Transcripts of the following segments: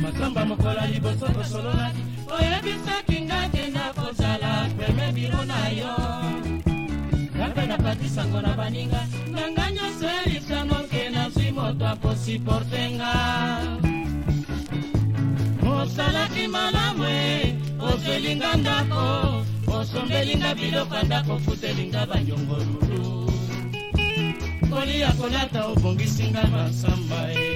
masamba mokola liboso tosololaki oyebisaki ngaki na kozala peme biro na yo ngape napatisango na baninga na ngai nyonso elisango ke nazwi moto akosiportenga osalaki malamu e ozwelinga ndako osombelinga biloko ndako okutelinga banyongolulu kolia kolata obongisinga masamba e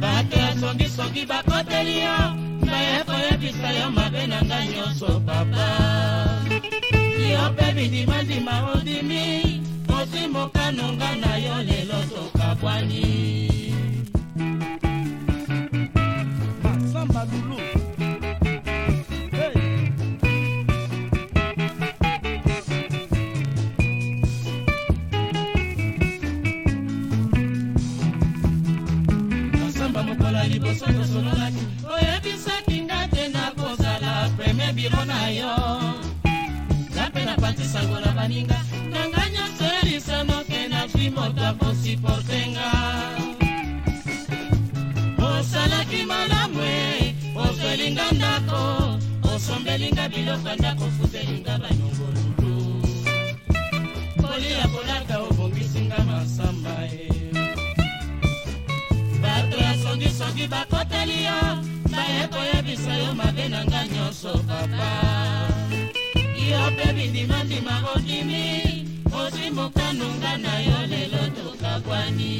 bato ya songisongi bakoteli yo ngai ekoyebisa yo mabe na ngai nyonso papa yo mpe bidimandima odimi osimbokanonga na yo lelo tokabwani kozala liboso tosololaki oyebisaki nga te na kozala preme biro na yo nga mpe napatisangola baninga nanga nyonso elisanoke nazwi moto akonsiportenga osalaki malamu e ozwelinga ndako osombelinga biloko ya ndako fuzelinga banyongolulu kolia kolata obongisinga masamba e bato ya songisongi bakoteli yo baye koyebisa yo mabe na nga nyonso papa yo mpe bindimandima ondimi ozwi mokanunga na yo lelo tokakwani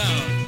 out.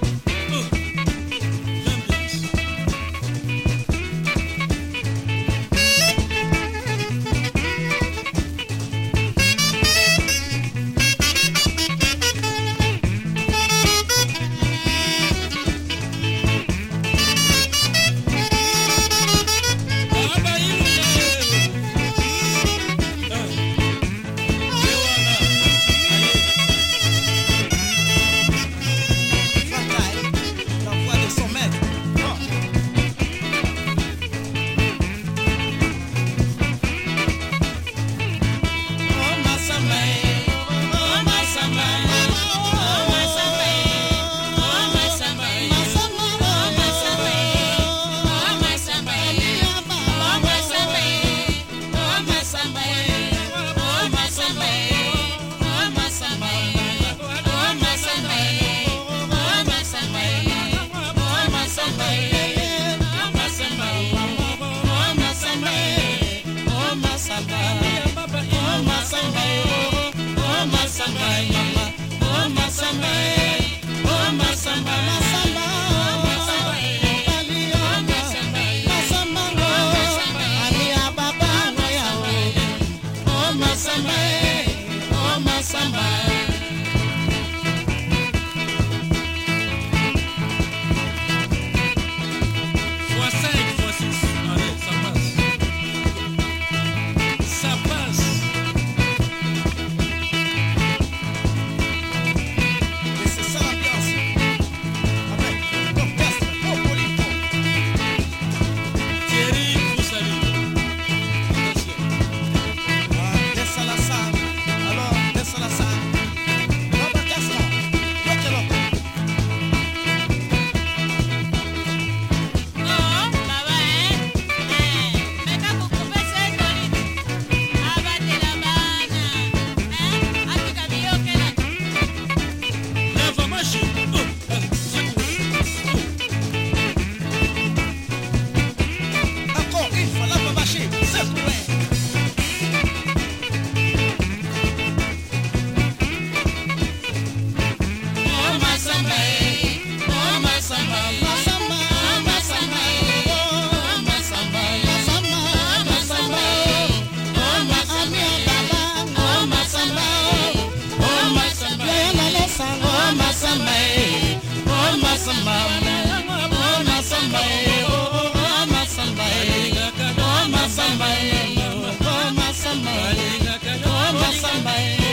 masamba ye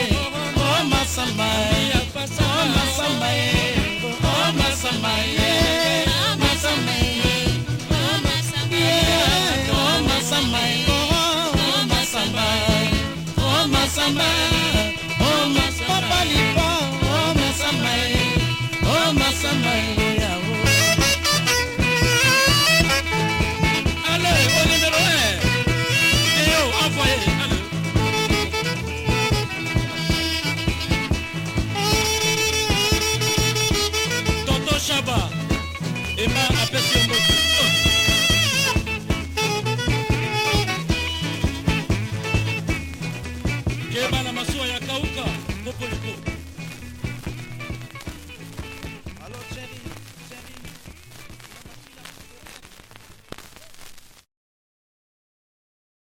o oh masamba ye o oh masamba ye o oh masamba ye masamba e, ye o masamba ye o masamba ye o masamba o masamba o masamba